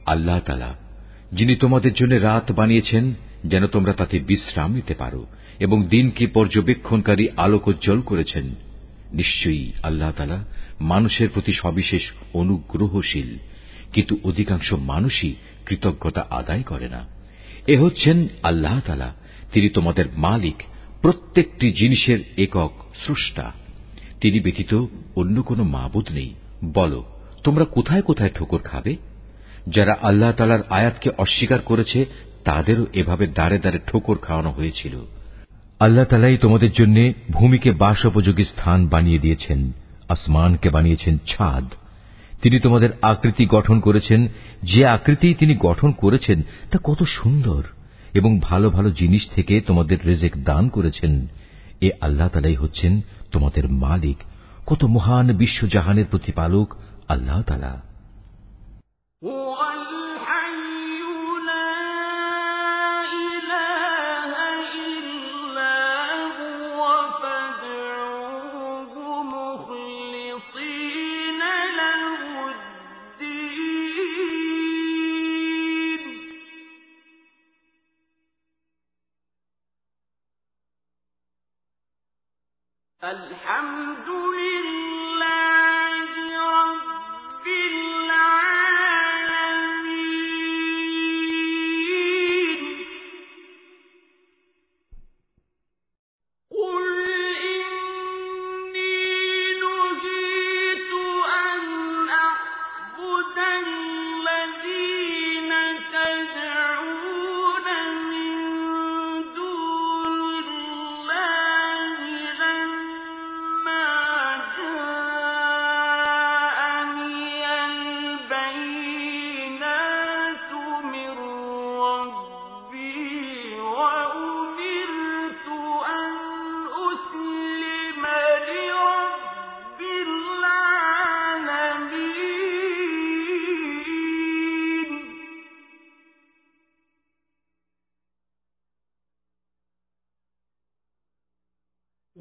আল্লাহ তালা যিনি তোমাদের জন্য রাত বানিয়েছেন, যেন তোমরা তাতে বিশ্রাম নিতে পারো এবং দিনকে পর্যবেক্ষণকারী আলোকোজ্জ্বল করেছেন। নিশ্চয়ই আল্লাহ তালা মানুষের প্রতি সবিশেষ অনুগ্রহশীল, কিন্তু অধিকাংশ মানুষই কৃতজ্ঞতা আদায় করে না। এ হচ্ছেন আল্লাহ তালা তিনি তোমাদের মালিক, প্রত্যেকটি জিনিসের একক স্রষ্টা। তিনি ব্যতীত অন্য কোনো মাবুদ নেই। বলো, তোমরা কোথায় কোথায় ঠোকর খাবে? যারা আল্লাহ তালার আয়াতকে অস্বীকার করেছে, তাদেরও এভাবে দাঁড়ে দাঁড়ে ঠোকর খাওয়ানো হয়েছিল। আল্লাহ তালাই তোমাদের জন্য ভূমিকে বাস উপযোগী স্থান বানিয়ে দিয়েছেন, আসমানকে বানিয়েছেন ছাদ। তিনি তোমাদের আকৃতি গঠন করেছেন, যে আকৃতি তিনি গঠন করেছেন, তা কত সুন্দর, এবং ভালো ভালো জিনিস থেকে তোমাদের রেজেক দান করেছেন। এ আল্লাহ তালাই হচ্ছেন তোমাদের মালিক, কত মহান বিশ্বজাহানের প্রতিপালক আল্লাহ তালা هو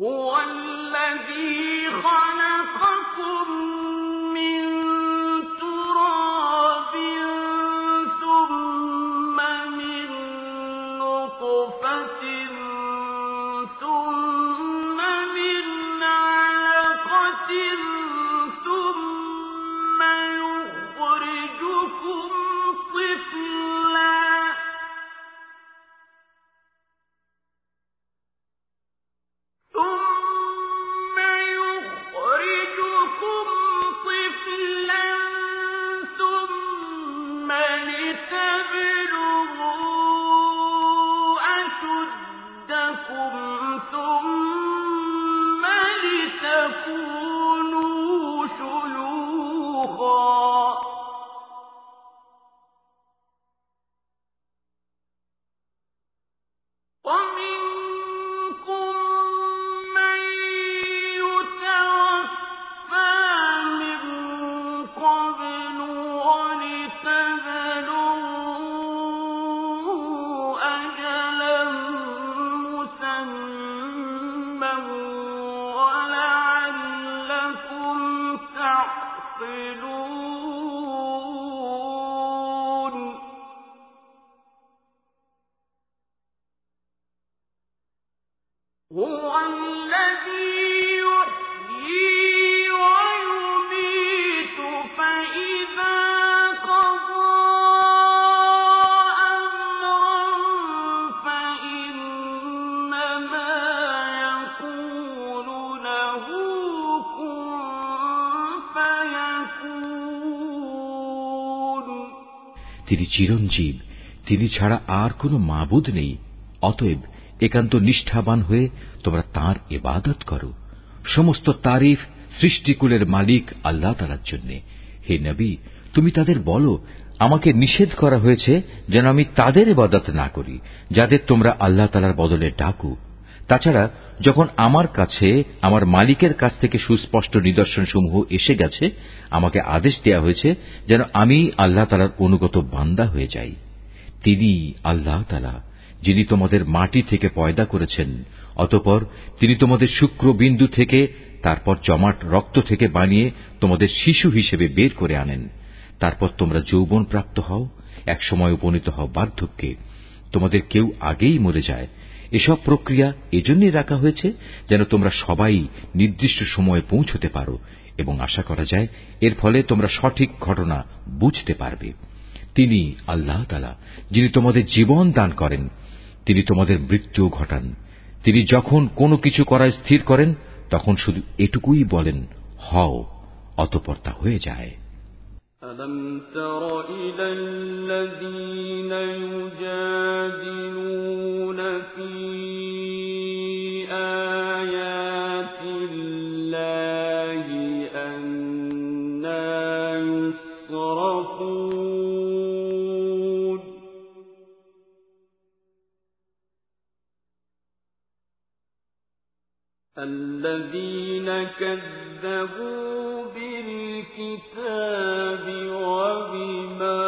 هو الذي خلقكم চিরঞ্জীব, তিনি ছাড়া আর কোনো মাবুদ নেই, অতএব একান্ত নিষ্ঠাবান হয়ে তোমরা তার এবাদত করো। সমস্ত তারিফ সৃষ্টিকুলের মালিক আল্লাহ তালার জন্য। হে নবী, তুমি তাদের বলো, আমাকে নিষেধ করা হয়েছে যেন আমি তাদের এবাদত না করি, যাদের তোমরা আল্লাহ তালার বদলে ডাকু। তাছাড়া যখন আমার কাছে, আমার মালিকের কাছ থেকে সুস্পষ্ট নিদর্শনসমূহ এসে গেছে, আমাকে আদেশ দেয়া হয়েছে যেন আমি আল্লাহ তালার অনুগত বান্দা হয়ে যাই। তিনি আল্লাহ তালা, যিনি তোমাদের মাটি থেকে পয়দা করেছেন, অতপর তিনি তোমাদের শুক্র বিন্দু থেকে, তারপর জমাট রক্ত থেকে বানিয়ে তোমাদের শিশু হিসেবে বের করে আনেন। তারপর তোমরা যৌবন প্রাপ্ত হও এক সময় উপনীত হও বার্ধক্যে। তোমাদের কেউ আগেই মরে যায় এসব প্রক্রিয়া এজন্যই রাখা হয়েছে যেন তোমরা সবাই নির্দিষ্ট সময়ে পৌঁছতে পারো এবং আশা করা যায় এর ফলে তোমরা সঠিক ঘটনা বুঝতে পারবে। তিনি আল্লাহ তালা যিনি তোমাদের জীবন দান করেন, তিনি তোমাদের মৃত্যু ঘটান। তিনি যখন কোনো কিছু করায় স্থির করেন, তখন শুধু এটুকুই বলেন, হও, অতপর তা হয়ে যায়। ألم تر إلى الذين يجادلون في آيات الله أنا يصرفون الذين كذبوا الْكِتَابِ وَبِمَا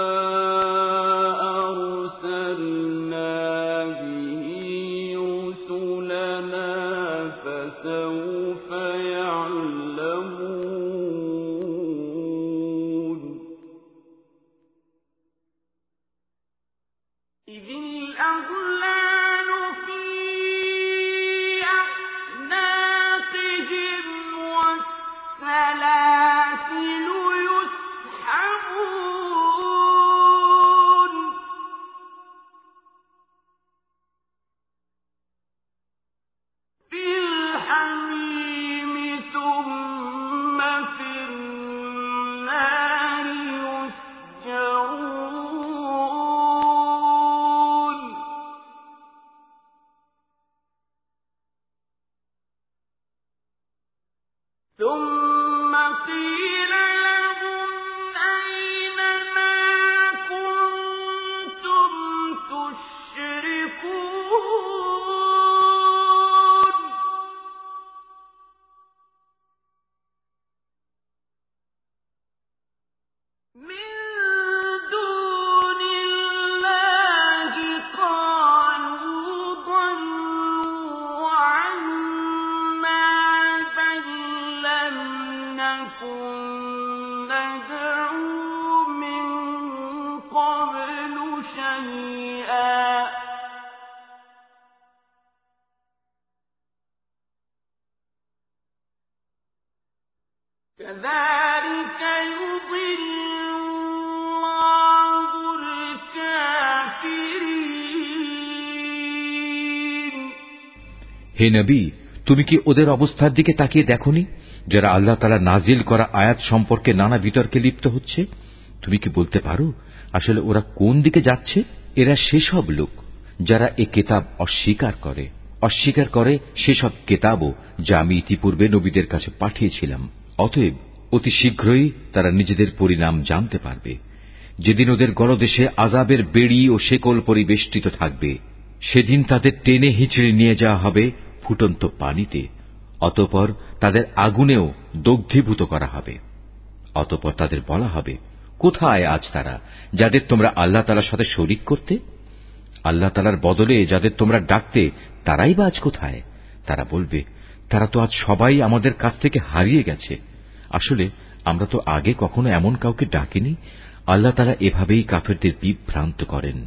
হে নবী, তুমি কি ওদের অবস্থার দিকে তাকিয়ে দেখনি? যারা আল্লাহ তালা নাজিল করা আয়াত সম্পর্কে নানা বিতর্কে লিপ্ত হচ্ছে? তুমি কি বলতে পারো, আসলে ওরা কোন দিকে যাচ্ছে? এরা সেসব লোক যারা এ কেতাব অস্বীকার করে। অস্বীকার করে সেসব কেতাবও যা আমি ইতিপূর্বে নবীদের কাছে পাঠিয়েছিলাম। অতএব অতি শীঘ্রই তারা নিজেদের পরিণাম জানতে পারবে। যেদিন ওদের গলদেশে আজাবের বেড়ি ও শেকল পরিবেষ্টিত থাকবে সেদিন তাদের টেনে হিচড়ে নিয়ে যাওয়া হবে ফুটন্ত পানিতে, অতপর তাদের আগুনেও দগ্ধীভূত করা হবে। অতঃপর তাদের বলা হবে, কোথায় আজ তারা, যাদের তোমরা আল্লাহ তালার সাথে শরিক করতে? আল্লাহ তালার বদলে যাদের তোমরা ডাকতে, তারাই বা আজ কোথায়? তারা বলবে, তারা তো আজ সবাই আমাদের কাছ থেকে হারিয়ে গেছে। আসলে আমরা তো আগে কখনো এমন কাউকে ডাকিনি। আল্লাহ তালা এভাবেই কাফেরদের বিভ্রান্ত করেন।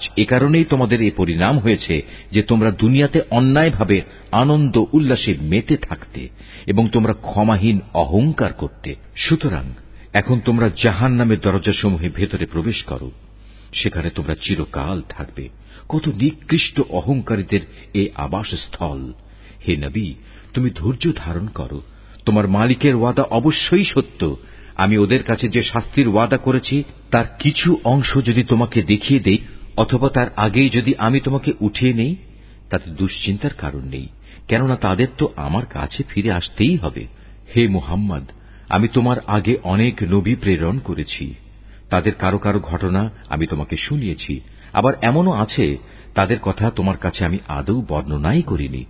আজ এ কারণেই তোমাদের এই পরিণাম হয়েছে যে তোমরা দুনিয়াতে অন্যায়ভাবে আনন্দ উল্লাসে মেতে থাকতে এবং তোমরা ক্ষমাহীন অহংকার করতে। সুতরাং এখন তোমরা জাহান নামের দরজাসমূহে ভেতরে প্রবেশ করো। সেখানে তোমরা চিরকাল থাকবে। কত নিকৃষ্ট অহংকারীদের এ আবাসস্থল। হে নবী, তুমি ধৈর্য ধারণ করো। তোমার মালিকের ওয়াদা অবশ্যই সত্য। আমি ওদের কাছে যে শাস্তির ওয়াদা করেছি, তার কিছু অংশ যদি তোমাকে দেখিয়ে দেই অথবা তার আগেই যদি আমি তোমাকে উঠিয়ে নেই, তাতে দুশ্চিন্তার কারণ নেই, কেননা তাদের তো আমার কাছে ফিরে আসতেই হবে। হে মুহাম্মদ, আমি তোমার আগে অনেক নবী প্রেরণ করেছি। তাদের কারও কারও ঘটনা আমি তোমাকে শুনিয়েছি, আবার এমনও আছে, তাদের কথা তোমার কাছে আমি আদৌ বর্ণনাই করিনি।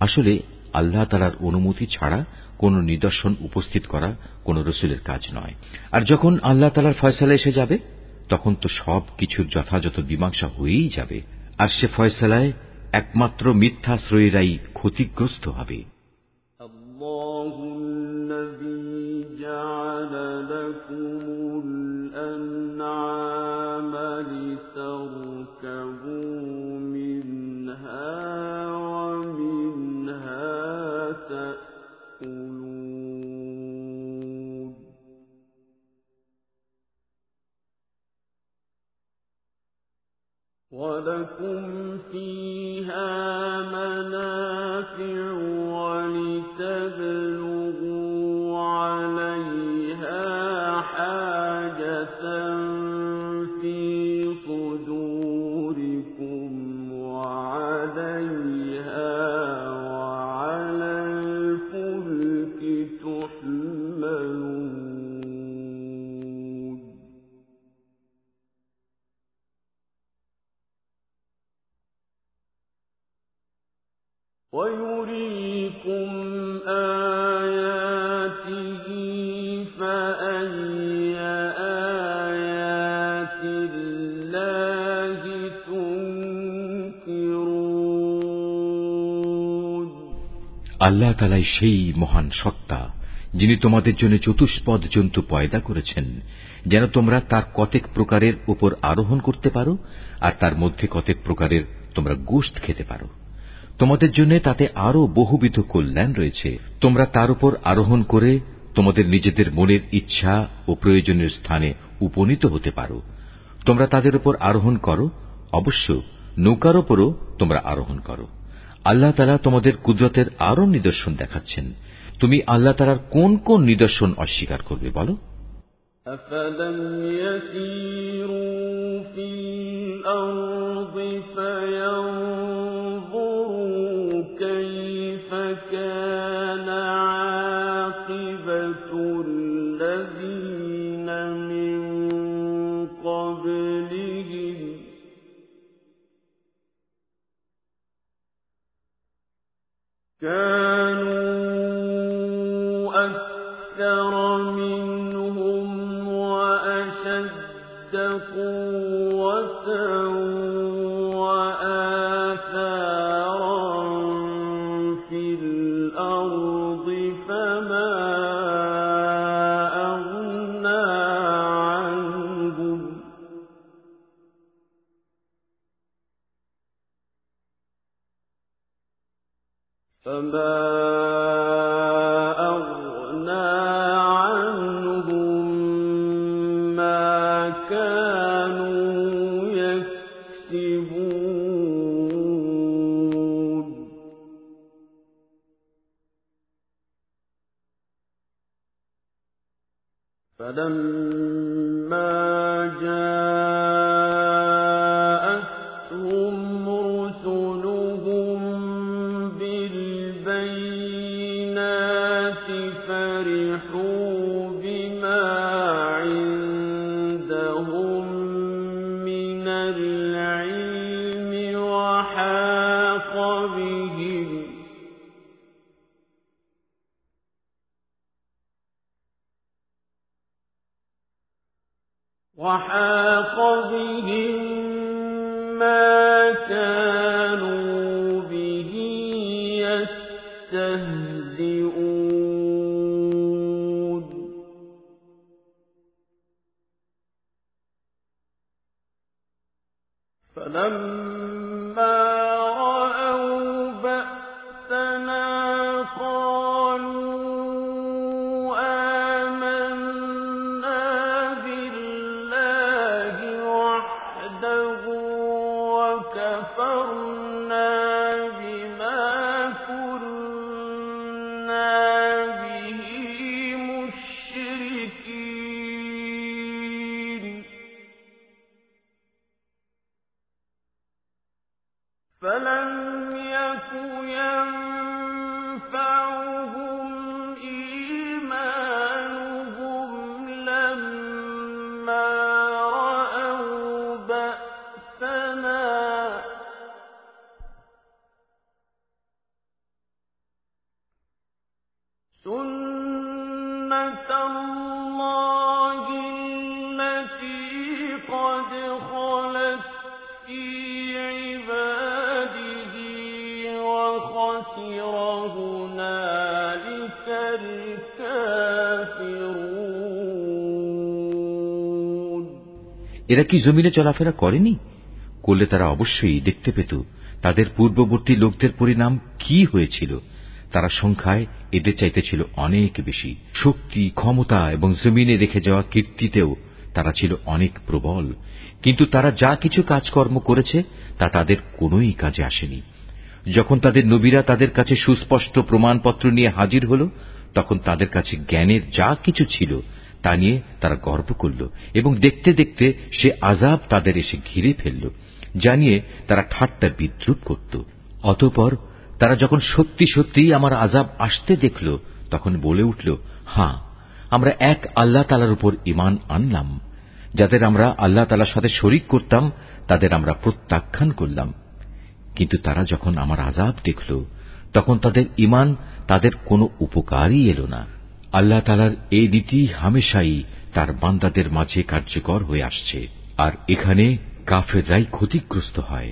আসলে আল্লাহ তালার অনুমতি ছাড়া কোন নিদর্শন উপস্থিত করা কোন রসুলের কাজ নয়। আর যখন আল্লাহ তালার ফয়সালা এসে যাবে তখন তো সব কিছুর যথাযথ মীমাংসা হয়েই যাবে। আর সে ফয়সালায় একমাত্র মিথ্যাশ্রয়ীরাই ক্ষতিগ্রস্ত হবে। ولكم فيها আল্লাহ তালাই সেই মহান সত্তা, যিনি তোমাদের জন্য চতুষ্পদ জন্তু পয়দা করেছেন, যেন তোমরা তার কতেক প্রকারের উপর আরোহণ করতে পারো, আর তার মধ্যে কতেক প্রকারের তোমরা গোশত খেতে পারো। তোমাদের জন্য তাতে আরও বহুবিধ কল্যাণ রয়েছে। তোমরা তার উপর আরোহণ করে তোমাদের নিজেদের মনের ইচ্ছা ও প্রয়োজনের স্থানে উপনীত হতে পারো। তোমরা তাদের উপর আরোহণ করো, অবশ্য নৌকার ওপরও তোমরা আরোহণ করো। আল্লাহ তালা তোমাদের কুদরতের আরো নিদর্শন দেখাচ্ছেন তুমি আল্লাহ তালার কোন কোন নিদর্শন অস্বীকার করবে বলো أفلم كانوا فلما এরা কি জমিনে চলাফেরা করেনি? করলে তারা অবশ্যই দেখতে পেত তাদের পূর্ববর্তী লোকদের পরিণাম কি হয়েছিল। তারা সংখ্যায় এদের চাইতে ছিল অনেক বেশি। শক্তি, ক্ষমতা এবং জমিনে রেখে যাওয়া কীর্তিতেও তারা ছিল অনেক প্রবল। কিন্তু তারা যা কিছু কাজকর্ম করেছে, তা তাদের কোনোই কাজে আসেনি। যখন তাদের নবীরা তাদের কাছে সুস্পষ্ট প্রমাণপত্র নিয়ে হাজির হল, তখন তাদের কাছে জ্ঞানের যা কিছু ছিল তা নিয়ে তারা গর্ব করল এবং দেখতে দেখতে সে আজাব তাদের এসে ঘিরে ফেলল যা নিয়ে তারা ঠাট্টা বিদ্রুপ করত। অতঃপর তারা যখন সত্যি সত্যি আমার আজাব আসতে দেখল, তখন বলে উঠল হাঁ আমরা এক আল্লাহ তালার উপর ইমান আনলাম। যাদের আমরা আল্লাহ তালার সাথে শরিক করতাম, তাদের আমরা প্রত্যাখ্যান করলাম। কিন্তু তারা যখন আমার আজাব দেখল, তখন তাদের ইমান তাদের কোনো উপকারই এল না। আল্লাহ তালার এই রীতি হামেশাই তার বান্দাদের মাঝে কার্যকর হয়ে আসছে। আর এখানে কাফেররাই ক্ষতিগ্রস্ত হয়।